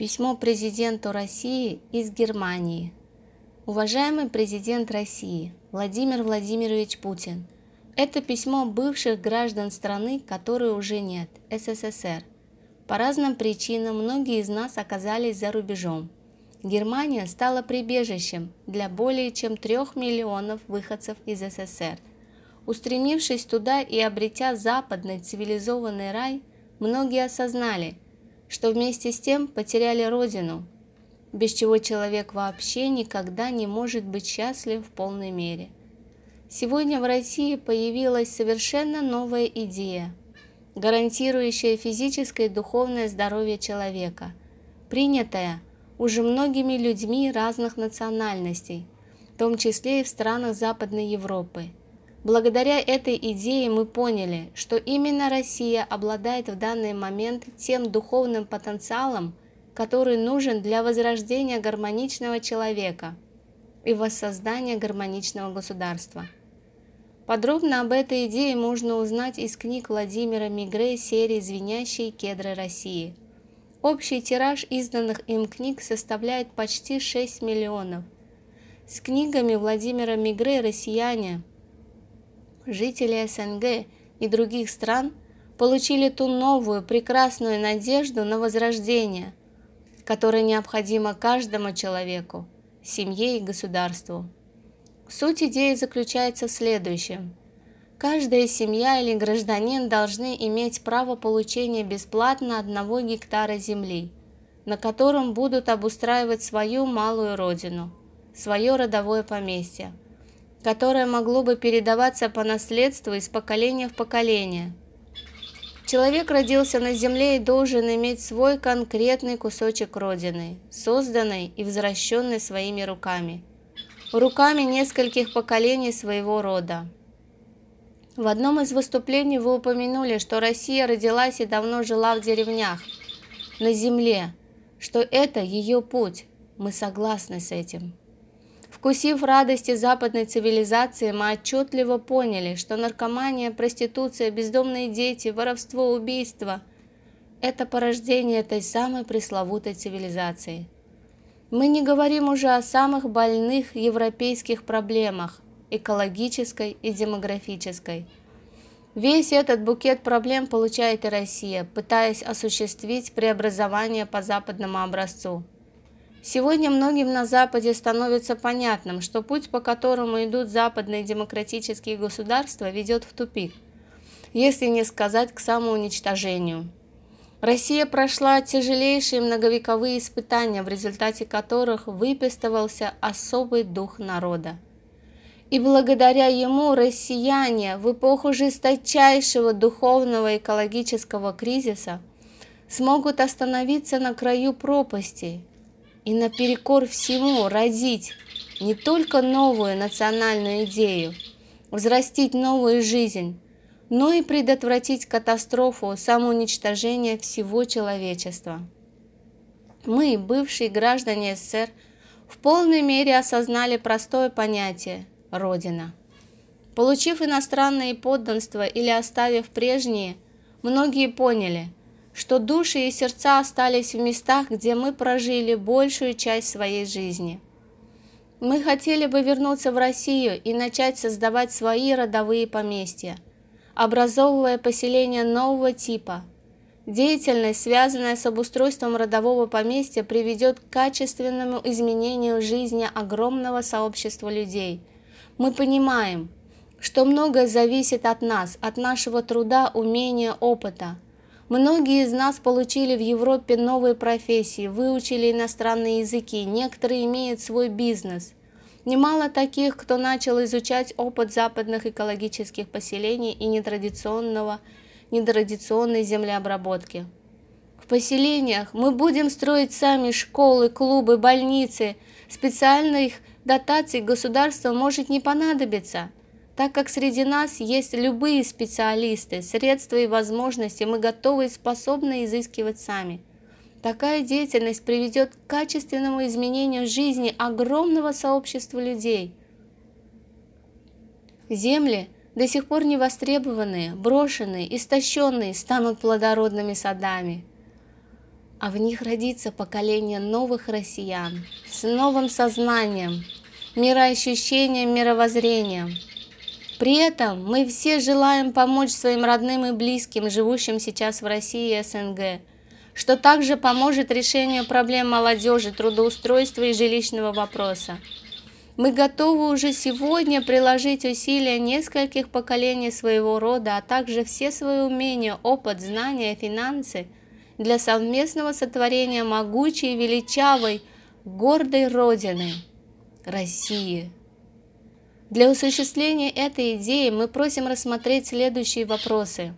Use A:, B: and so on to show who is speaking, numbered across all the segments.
A: Письмо президенту России из Германии. Уважаемый президент России Владимир Владимирович Путин, это письмо бывших граждан страны, которой уже нет, СССР. По разным причинам многие из нас оказались за рубежом. Германия стала прибежищем для более чем трех миллионов выходцев из СССР. Устремившись туда и обретя западный цивилизованный рай, многие осознали – что вместе с тем потеряли родину, без чего человек вообще никогда не может быть счастлив в полной мере. Сегодня в России появилась совершенно новая идея, гарантирующая физическое и духовное здоровье человека, принятая уже многими людьми разных национальностей, в том числе и в странах Западной Европы – Благодаря этой идее мы поняли, что именно Россия обладает в данный момент тем духовным потенциалом, который нужен для возрождения гармоничного человека и воссоздания гармоничного государства. Подробно об этой идее можно узнать из книг Владимира Мигре серии «Звенящие кедры России». Общий тираж изданных им книг составляет почти 6 миллионов. С книгами Владимира Мигре россияне – жители СНГ и других стран получили ту новую прекрасную надежду на возрождение, которая необходима каждому человеку, семье и государству. Суть идеи заключается в следующем. Каждая семья или гражданин должны иметь право получения бесплатно одного гектара земли, на котором будут обустраивать свою малую родину, свое родовое поместье – которое могло бы передаваться по наследству из поколения в поколение. Человек родился на земле и должен иметь свой конкретный кусочек Родины, созданный и возвращенный своими руками, руками нескольких поколений своего рода. В одном из выступлений вы упомянули, что Россия родилась и давно жила в деревнях, на земле, что это ее путь. Мы согласны с этим. Вкусив радости западной цивилизации, мы отчетливо поняли, что наркомания, проституция, бездомные дети, воровство, убийство – это порождение этой самой пресловутой цивилизации. Мы не говорим уже о самых больных европейских проблемах – экологической и демографической. Весь этот букет проблем получает и Россия, пытаясь осуществить преобразование по западному образцу – Сегодня многим на Западе становится понятным, что путь, по которому идут западные демократические государства, ведет в тупик, если не сказать к самоуничтожению. Россия прошла тяжелейшие многовековые испытания, в результате которых выпистывался особый дух народа. И благодаря ему россияне в эпоху жесточайшего духовного экологического кризиса смогут остановиться на краю пропасти и наперекор всему родить не только новую национальную идею, взрастить новую жизнь, но и предотвратить катастрофу самоуничтожения всего человечества. Мы, бывшие граждане СССР, в полной мере осознали простое понятие «Родина». Получив иностранные подданства или оставив прежние, многие поняли – что души и сердца остались в местах, где мы прожили большую часть своей жизни. Мы хотели бы вернуться в Россию и начать создавать свои родовые поместья, образовывая поселения нового типа. Деятельность, связанная с обустройством родового поместья, приведет к качественному изменению жизни огромного сообщества людей. Мы понимаем, что многое зависит от нас, от нашего труда, умения, опыта – Многие из нас получили в Европе новые профессии, выучили иностранные языки, некоторые имеют свой бизнес. Немало таких, кто начал изучать опыт западных экологических поселений и нетрадиционного, нетрадиционной землеобработки. В поселениях мы будем строить сами школы, клубы, больницы. Специальных дотаций государства может не понадобиться – так как среди нас есть любые специалисты, средства и возможности, мы готовы и способны изыскивать сами. Такая деятельность приведет к качественному изменению жизни огромного сообщества людей. Земли, до сих пор не востребованные, брошенные, истощенные, станут плодородными садами. а в них родится поколение новых россиян с новым сознанием, мироощущением, мировоззрением. При этом мы все желаем помочь своим родным и близким, живущим сейчас в России и СНГ, что также поможет решению проблем молодежи, трудоустройства и жилищного вопроса. Мы готовы уже сегодня приложить усилия нескольких поколений своего рода, а также все свои умения, опыт, знания, финансы – для совместного сотворения могучей, величавой, гордой Родины – России. Для осуществления этой идеи мы просим рассмотреть следующие вопросы.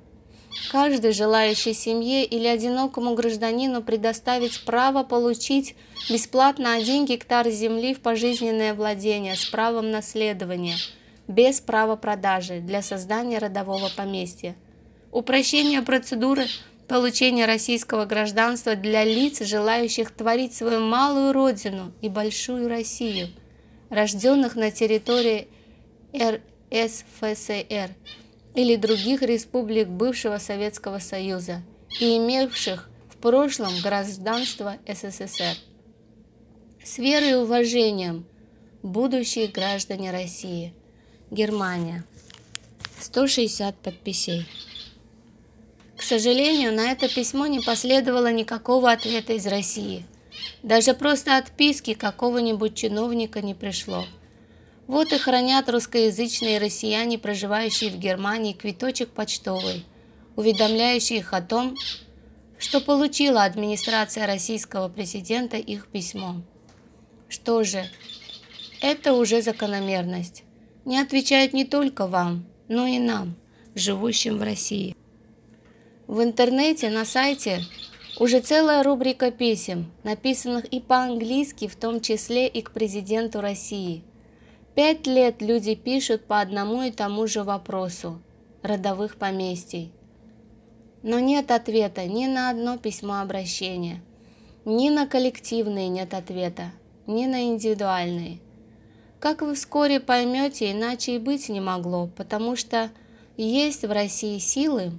A: Каждой желающей семье или одинокому гражданину предоставить право получить бесплатно один гектар земли в пожизненное владение с правом наследования, без права продажи для создания родового поместья. Упрощение процедуры получения российского гражданства для лиц, желающих творить свою малую родину и большую Россию, рожденных на территории РСФСР или других республик бывшего Советского Союза и имевших в прошлом гражданство СССР. С верой и уважением будущие граждане России. Германия. 160 подписей. К сожалению, на это письмо не последовало никакого ответа из России. Даже просто отписки какого-нибудь чиновника не пришло. Вот и хранят русскоязычные россияне, проживающие в Германии, квиточек почтовый, уведомляющий их о том, что получила администрация российского президента их письмо. Что же, это уже закономерность. Не отвечает не только вам, но и нам, живущим в России. В интернете на сайте уже целая рубрика писем, написанных и по-английски, в том числе и к президенту России. Пять лет люди пишут по одному и тому же вопросу – родовых поместий. Но нет ответа ни на одно письмо обращения, ни на коллективные нет ответа, ни на индивидуальные. Как вы вскоре поймете, иначе и быть не могло, потому что есть в России силы,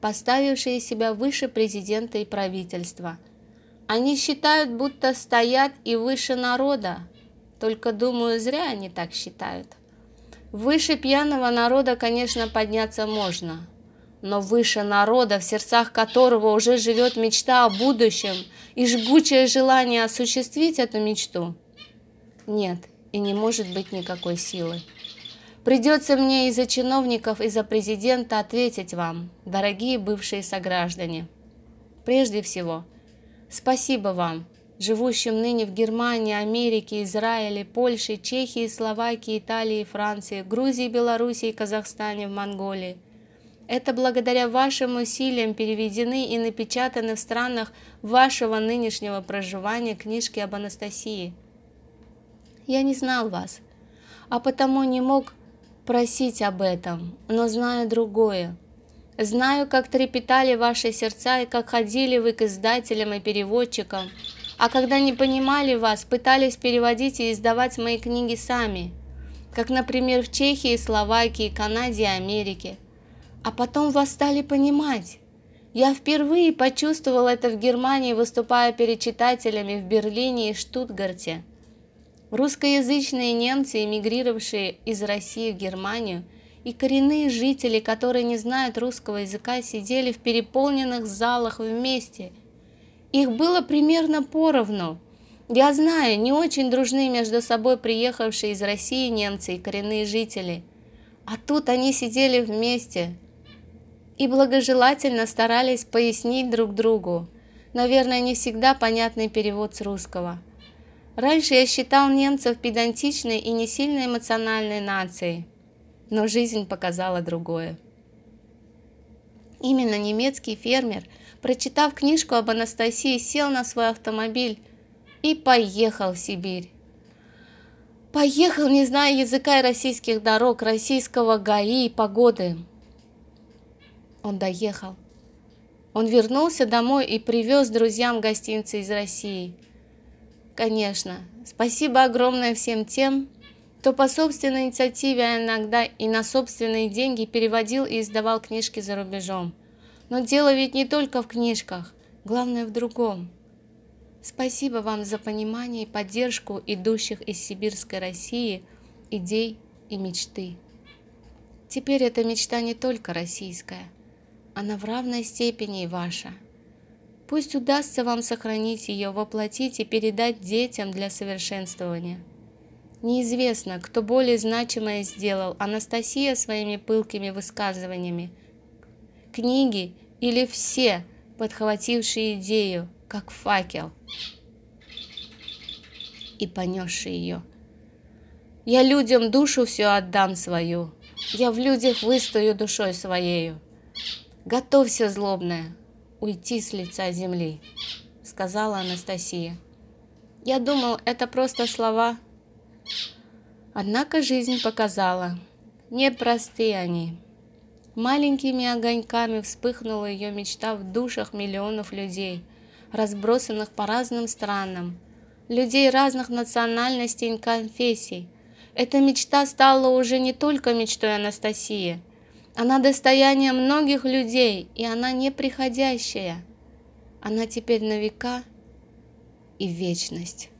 A: поставившие себя выше президента и правительства. Они считают, будто стоят и выше народа. Только, думаю, зря они так считают. Выше пьяного народа, конечно, подняться можно, но выше народа, в сердцах которого уже живет мечта о будущем и жгучее желание осуществить эту мечту, нет и не может быть никакой силы. Придется мне из-за чиновников, из-за президента ответить вам, дорогие бывшие сограждане. Прежде всего, спасибо вам, живущим ныне в Германии, Америке, Израиле, Польше, Чехии, Словакии, Италии, Франции, Грузии, Белоруссии, Казахстане, в Монголии. Это благодаря вашим усилиям переведены и напечатаны в странах вашего нынешнего проживания книжки об Анастасии. Я не знал вас, а потому не мог просить об этом, но знаю другое. Знаю, как трепетали ваши сердца и как ходили вы к издателям и переводчикам, а когда не понимали вас, пытались переводить и издавать мои книги сами, как, например, в Чехии, Словакии, Канаде и Америке. А потом вас стали понимать. Я впервые почувствовал это в Германии, выступая перед читателями в Берлине и Штутгарте. Русскоязычные немцы, эмигрировавшие из России в Германию, и коренные жители, которые не знают русского языка, сидели в переполненных залах вместе. Их было примерно поровну. Я знаю, не очень дружны между собой приехавшие из России немцы и коренные жители. А тут они сидели вместе и благожелательно старались пояснить друг другу. Наверное, не всегда понятный перевод с русского – Раньше я считал немцев педантичной и не сильно эмоциональной нацией, но жизнь показала другое. Именно немецкий фермер, прочитав книжку об Анастасии, сел на свой автомобиль и поехал в Сибирь. Поехал, не зная языка и российских дорог, российского ГАИ и погоды. Он доехал. Он вернулся домой и привез друзьям гостинцы из России – Конечно, спасибо огромное всем тем, кто по собственной инициативе, а иногда и на собственные деньги переводил и издавал книжки за рубежом. Но дело ведь не только в книжках. Главное в другом. Спасибо вам за понимание и поддержку идущих из сибирской России идей и мечты. Теперь эта мечта не только российская, она в равной степени и ваша. Пусть удастся вам сохранить ее, воплотить и передать детям для совершенствования. Неизвестно, кто более значимое сделал, Анастасия своими пылкими высказываниями, книги или все, подхватившие идею, как факел, и понесшие ее. Я людям душу все отдам свою, я в людях выстою душой своею. Готовься, злобная, уйти с лица земли, сказала Анастасия. Я думал, это просто слова. Однако жизнь показала, непростые они. Маленькими огоньками вспыхнула ее мечта в душах миллионов людей, разбросанных по разным странам, людей разных национальностей и конфессий. Эта мечта стала уже не только мечтой Анастасии – она достояние многих людей, и она неприходящая. Она теперь на века и вечность.